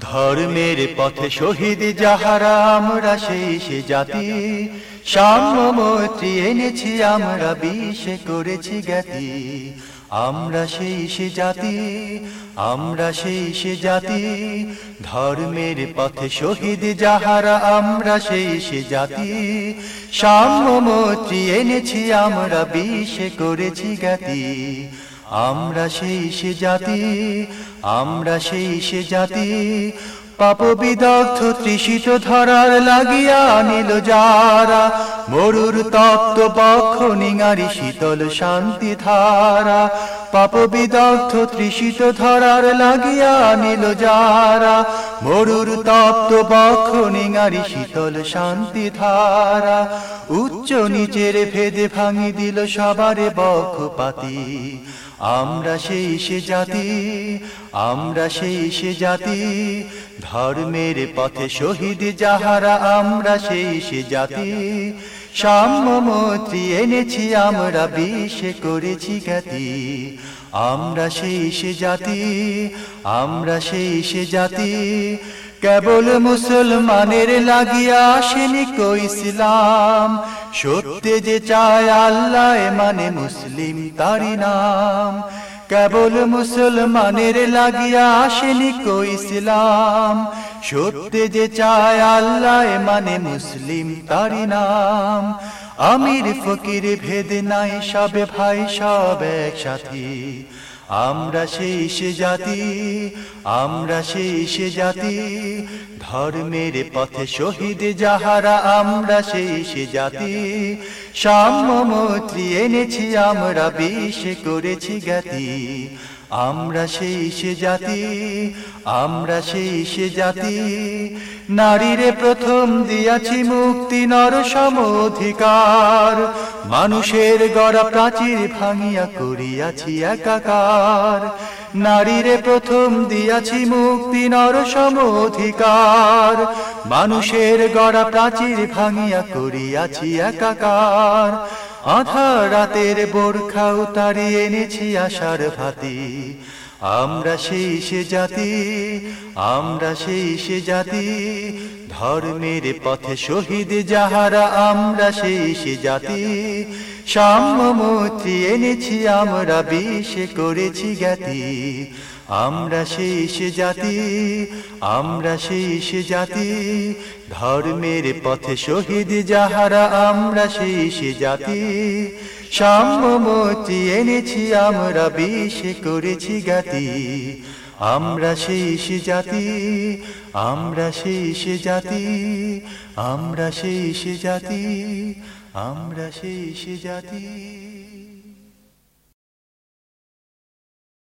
ধর্মের পথে শহীদ যাহারা, আমরা সেই সে জাতি। সাম্য মৈত্রী এনেছি, আমরা বিষে করেছি জ্ঞাতি। আমরা সেই সে জাতি, আমরা সেই সে জাতি। ধর্মের পথে শহীদ যাহারা, আমরা সেই সে জাতি। সাম্য মৈত্রী এনেছি, আমরা বিষে করেছি জ্ঞাতি। আমরা সেই সে জাতি, আমরা সেই সে জাতি। পাপ বিদগ্ধ তৃষিত ধরার লাগিয়া নিল যারা। মরুর তপ্ত বক্ষ নিঙারি শীতল শান্তি ধারা, পাপ বিদগ্ধ তৃষিত ধরার লাগিয়া নিল যারা। মরুর তপ্ত বক্ষ নিঙারি শীতল শান্তি ধারা, উচ্চ নিচের ভেদে ভাঙি দিল সবারে বক্ষ পাতি আমরা সেই সে জাতি, আমরা সেই সে জাতি, ধর্মের পথে শহীদ যাহারা, আমরা সেই সে জাতি। সাম্য মৈত্রী এনেছি, আমরা বিষে করেছি খ্যাতি। আমরা সেই সে জাতি, আমরা সেই সে জাতি। কেবল মুসলমানের লাগিয়া আসেনি কো ইসলাম। সত্যে যে চায় আল্লাহ মানে মুসলিম তারি নাম। কেবল মুসলমানের লাগিয়া আসেনি কো ইসলাম। সত্যে যে চায় আল্লাহ মানে মুসলিম তারি নাম। আমির ফকির ভেদ নাই, সবে ভাই সব একসাথী। আমরা শেষ জাতি, আমরা শেষ জাতি। ধর্মের পথে শহীদ যাহারা, আমরা শেষ জাতি। সাম্যমত্রী এনেছি, আমরা বিষ করেছি জ্ঞাতি। আমরা সেই সে জাতি, আমরা সেই সে জাতি। নারীরে প্রথম দিয়াছি মুক্তি নর সম অধিকার। মানুষের গড়া প্রাচীর ভাঙিয়া করিয়াছি একাকার। নারীরে প্রথম দিয়াছি মুক্তি নর সম অধিকার। মানুষের গড়া প্রাচীর ভাঙিয়া করিয়াছি একাকার। আধার রাতের বোরখা উতারিয়ে এনেছি আশার ভাতি। আমরা সেই সে জাতি, আমরা সেই সে জাতি ধর্মের পথে শহীদ যাহারা, আমরা সেই সে জাতি। সাম্য মৈত্রী এনেছি, আমরা বিষে করেছি জ্ঞাতি। আমরা সেই সে জাতি, আমরা সেই সে জাতি। ধর্মের পথে শহীদ যাহারা, আমরা সেই সে জাতি। সাম্য মৈত্রী এনেছি, আমরা বিষে করেছি জ্ঞাতি। আমরা শেষ জাতি আমরা শেষ জাতি আমরা শেষ জাতি আমরা শেষ জাতি।